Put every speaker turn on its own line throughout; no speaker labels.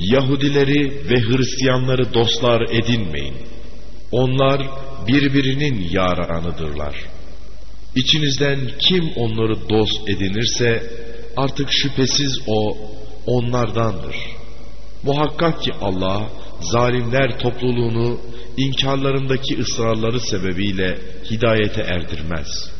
Yahudileri ve Hristiyanları dostlar edinmeyin. Onlar birbirinin yaranıdırlar. İçinizden kim onları dost edinirse artık şüphesiz o onlardandır. Muhakkak ki Allah zalimler topluluğunu inkarlarındaki ısrarları sebebiyle hidayete erdirmez.''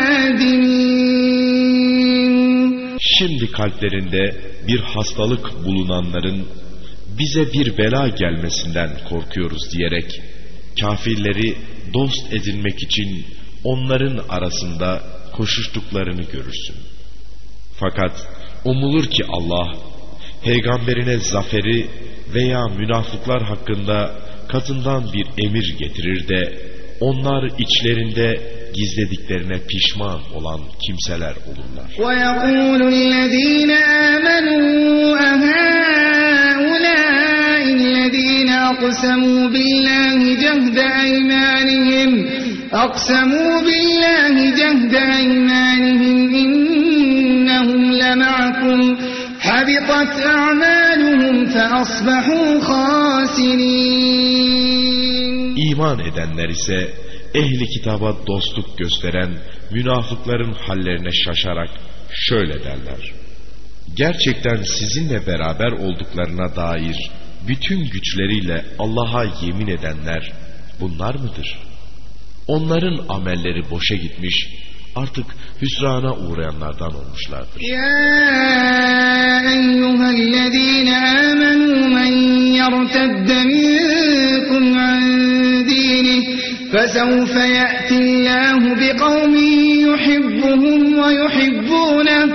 Şimdi kalplerinde bir hastalık bulunanların bize bir bela gelmesinden korkuyoruz diyerek kafirleri dost edinmek için onların arasında koşuştuklarını görürsün. Fakat umulur ki Allah peygamberine zaferi veya münafıklar hakkında katından bir emir getirir de onlar içlerinde gizlediklerine pişman olan kimseler olurlar.
ويقول الذين آمنوا أهؤلاء الذين أقسموا بالله جهد أيمانهم أقسموا بالله جهد أيمانهم إنهم لمعكم حبطت أعمالهم فأصبحوا خاسرين
İman edenler ise ehli kitaba dostluk gösteren münafıkların hallerine şaşarak şöyle derler. Gerçekten sizinle beraber olduklarına dair bütün güçleriyle Allah'a yemin edenler bunlar mıdır? Onların amelleri boşa gitmiş, artık hüsrana uğrayanlardan olmuşlardır.
Ya eyyühellezine amenu men yertedde minkum فسوف يأتي الله بقوم يحبهم ويحبونه.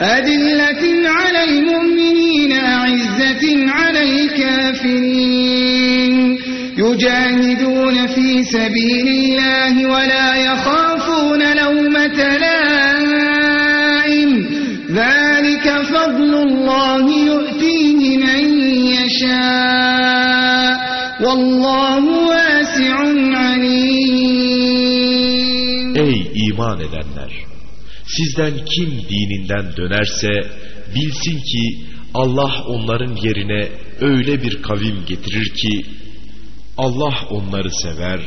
أذلة على المؤمنين أعزة على الكافرين. يجاهدون في سبيل الله ولا يخافون لومة لائم. ذلك فضل الله يؤتيه من يشاء. والله
Ey iman edenler! Sizden kim dininden dönerse bilsin ki Allah onların yerine öyle bir kavim getirir ki Allah onları sever,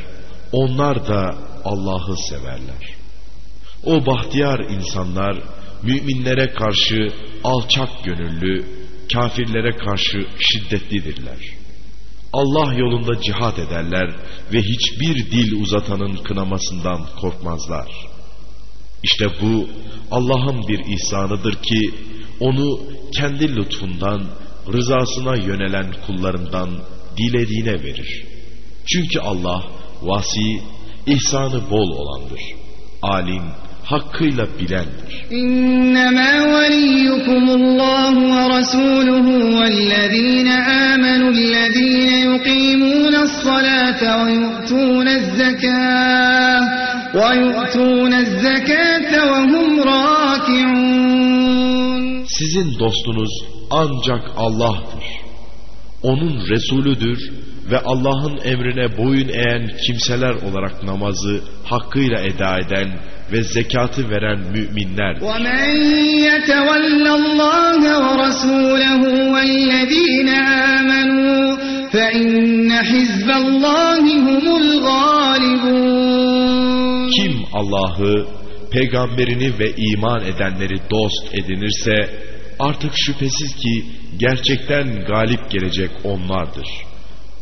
onlar da Allah'ı severler. O bahtiyar insanlar müminlere karşı alçak gönüllü, kafirlere karşı şiddetlidirler. Allah yolunda cihat ederler ve hiçbir dil uzatanın kınamasından korkmazlar. İşte bu Allah'ın bir ihsanıdır ki onu kendi lütfundan, rızasına yönelen kullarından dilediğine verir. Çünkü Allah vasi, ihsanı bol olandır. Alim, hakkıyla bilendir.
İnnemâ veliyyukumullahu ve rasûluhu vellezîne الصلاة ويؤتون الزكاة ويؤتون الزكاة وهم راكعون
Sizin dostunuz ancak Allah'tır. Onun Resulüdür ve Allah'ın emrine boyun eğen kimseler olarak namazı hakkıyla eda eden ve zekatı veren müminlerdir.
ومن يتول الله ورسوله والذين آمنوا فإن حزب الله هم الغالبون
Kim Allah'ı, peygamberini ve iman edenleri dost edinirse artık şüphesiz ki gerçekten galip gelecek onlardır.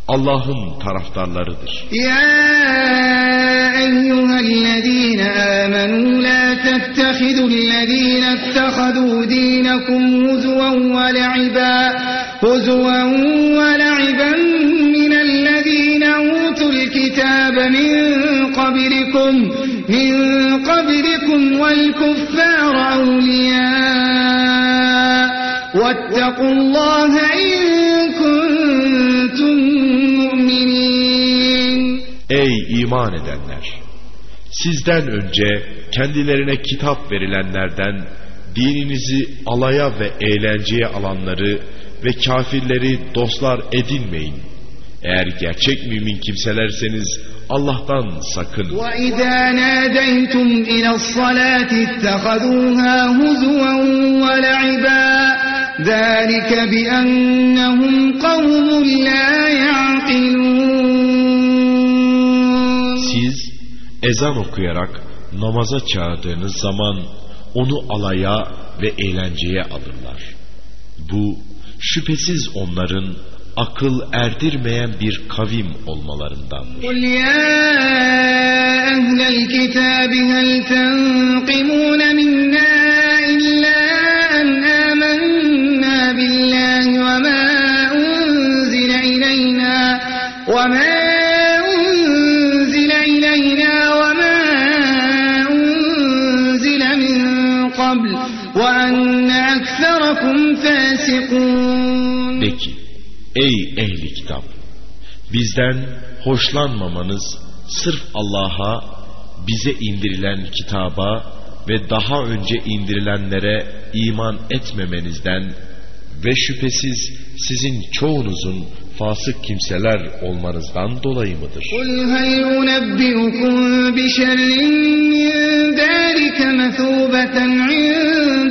Allah'ın taraftarlarıdır.
يا أيها الذين آمنوا لا تتخذوا الذين اتخذوا دينكم هزوا ولعبا هزوا ولعبا من الذين أوتوا الكتاب من قبلكم من قبلكم والكفار أولياء واتقوا الله إن كنتم
iman edenler! Sizden önce kendilerine kitap verilenlerden dininizi alaya ve eğlenceye alanları ve kafirleri dostlar edinmeyin. Eğer gerçek mümin kimselerseniz Allah'tan sakın.
وَإِذَا نَادَيْتُمْ إِلَى الصَّلَاةِ اتَّخَذُوهَا هُزُوًا وَلَعِبًا ذَٰلِكَ بِأَنَّهُمْ قَوْمٌ لَا يَعْقِلُونَ
ezan okuyarak namaza çağırdığınız zaman onu alaya ve eğlenceye alırlar. Bu şüphesiz onların akıl erdirmeyen bir kavim olmalarındandır.
Kul ya ehlel kitabı hel tenkimun minna
De ki, ey ehli kitap! Bizden hoşlanmamanız sırf Allah'a, bize indirilen kitaba ve daha önce indirilenlere iman etmemenizden ve şüphesiz sizin çoğunuzun fasık kimseler olmanızdan dolayı mıdır?
قل هل أنبئكم بشر من ذلك مثوبة عند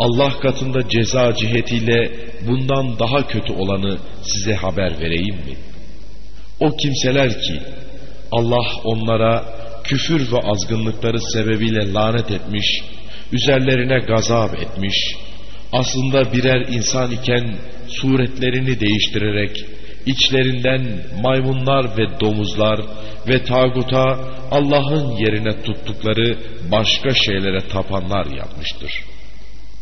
Allah katında ceza cihetiyle bundan daha kötü olanı size haber vereyim mi? O kimseler ki Allah onlara küfür ve azgınlıkları sebebiyle lanet etmiş, üzerlerine gazap etmiş, aslında birer insan iken suretlerini değiştirerek içlerinden maymunlar ve domuzlar ve tağuta Allah'ın yerine tuttukları başka şeylere tapanlar yapmıştır.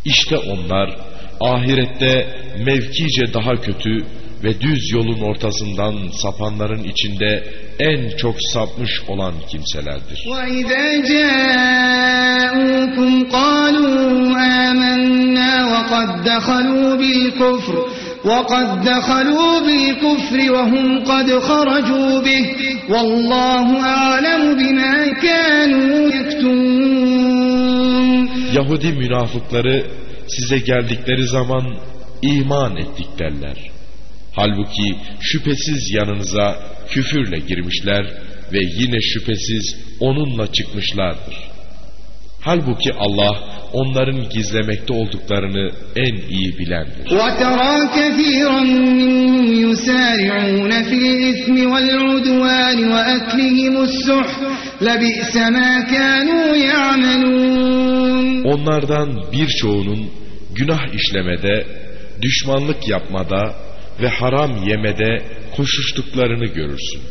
İşte onlar ahirette mevkice daha kötü ve düz yolun ortasından sapanların içinde en çok sapmış olan kimselerdir.
وإذا جاءوكم قالوا آمنا وقد دخلوا بالكفر وقد دخلوا بالكفر وهم قد خرجوا به والله أعلم بما كانوا يكتمون
Yahudi münafıkları size geldikleri zaman iman ettik derler. Halbuki şüphesiz yanınıza küfürle girmişler ve yine şüphesiz onunla çıkmışlardır. Halbuki Allah onların gizlemekte olduklarını en iyi bilendir.
وترى كثيرا منهم يسارعون في الإثم والعدوان وأكلهم السحت لبئس ما كانوا يعملون
Onlardan birçoğunun günah işlemede, düşmanlık yapmada ve haram yemede koşuştuklarını görürsün.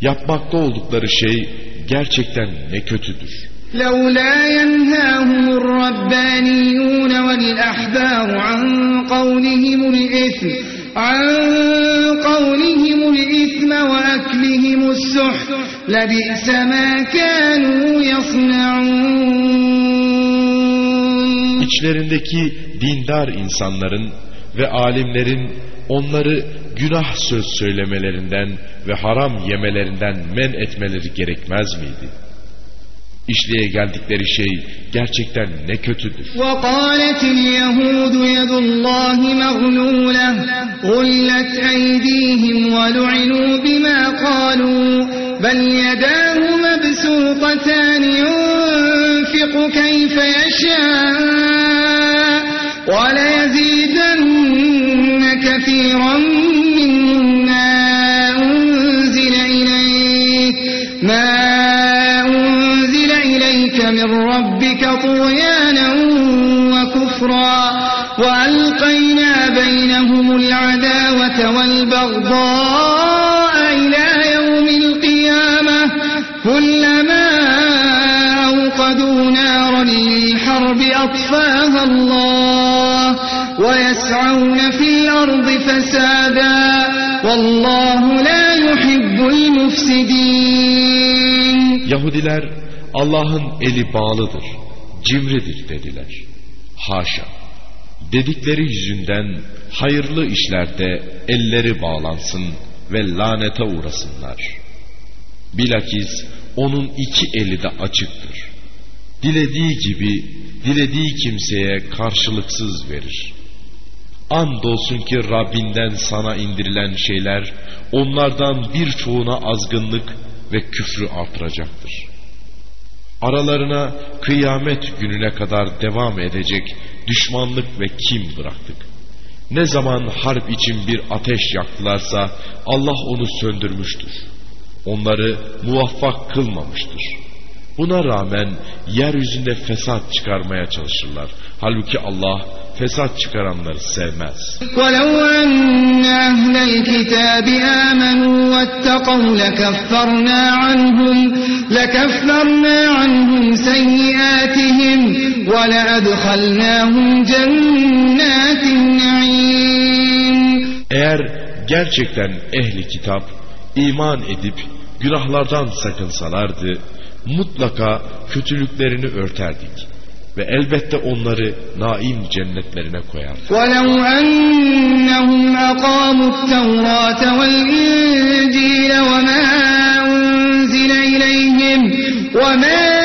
Yapmakta oldukları şey gerçekten ne kötüdür.
لولا ينهاهم الربانيون والأحبار عن قولهم الإثم عن قولهم الإثم وأكلهم السحت لبئس ما كانوا يصنعون
İçlerindeki dindar insanların ve alimlerin onları günah söz söylemelerinden ve haram yemelerinden men etmeleri gerekmez miydi? İşleye geldikleri şey gerçekten ne kötüdür.
وقالت اليهود يد الله مغلولة غلت أيديهم ولعنوا بما قالوا بل يداه مبسوطتان ينفق كيف يشاء وليزيدن كثيرا منهم ما أنزل إليك ما أنزل إليك من ربك طغيانا وكفرا وألقينا بينهم العداوة والبغضاء إلى يوم القيامة كلما أطفاها الله ويسعون في الأرض فسادا والله لا يحب المفسدين
Yahudiler Allah'ın eli bağlıdır, cimridir dediler. Haşa. Dedikleri yüzünden hayırlı işlerde elleri bağlansın ve lanete uğrasınlar. Bilakis onun iki eli de açıktır. Dilediği gibi dilediği kimseye karşılıksız verir. Andolsun ki Rabbinden sana indirilen şeyler onlardan birçoğuna azgınlık ve küfrü artıracaktır. Aralarına kıyamet gününe kadar devam edecek düşmanlık ve kim bıraktık. Ne zaman harp için bir ateş yaktılarsa Allah onu söndürmüştür. Onları muvaffak kılmamıştır. Buna rağmen yeryüzünde fesat çıkarmaya çalışırlar. Halbuki Allah fesat çıkaranları sevmez.
ولو أن أهل الكتاب آمنوا واتقوا لكفرنا عنهم لكفرنا عنهم سيئاتهم ولأدخلناهم جنات النعيم
Eğer gerçekten ehli kitap iman edip günahlardan sakınsalardı mutlaka kötülüklerini örterdik ve elbette onları naim cennetlerine koyardık.
ولو أنهم أقاموا التوراة والإنجيل وما أنزل إليهم وما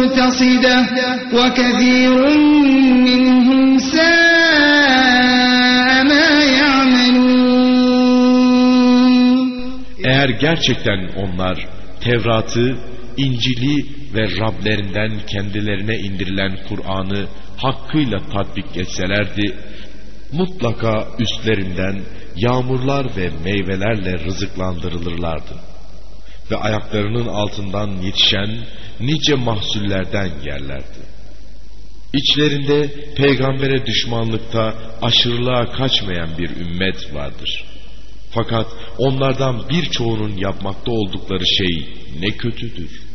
مقتصدة وكثير منهم ساء ما يعملون
Eğer gerçekten onlar Tevrat'ı, İncil'i ve Rablerinden kendilerine indirilen Kur'an'ı hakkıyla tatbik etselerdi, mutlaka üstlerinden yağmurlar ve meyvelerle rızıklandırılırlardı. Ve ayaklarının altından yetişen nice mahsullerden yerlerdi. İçlerinde peygambere düşmanlıkta aşırılığa kaçmayan bir ümmet vardır. Fakat onlardan birçoğunun yapmakta oldukları şey ne kötüdür.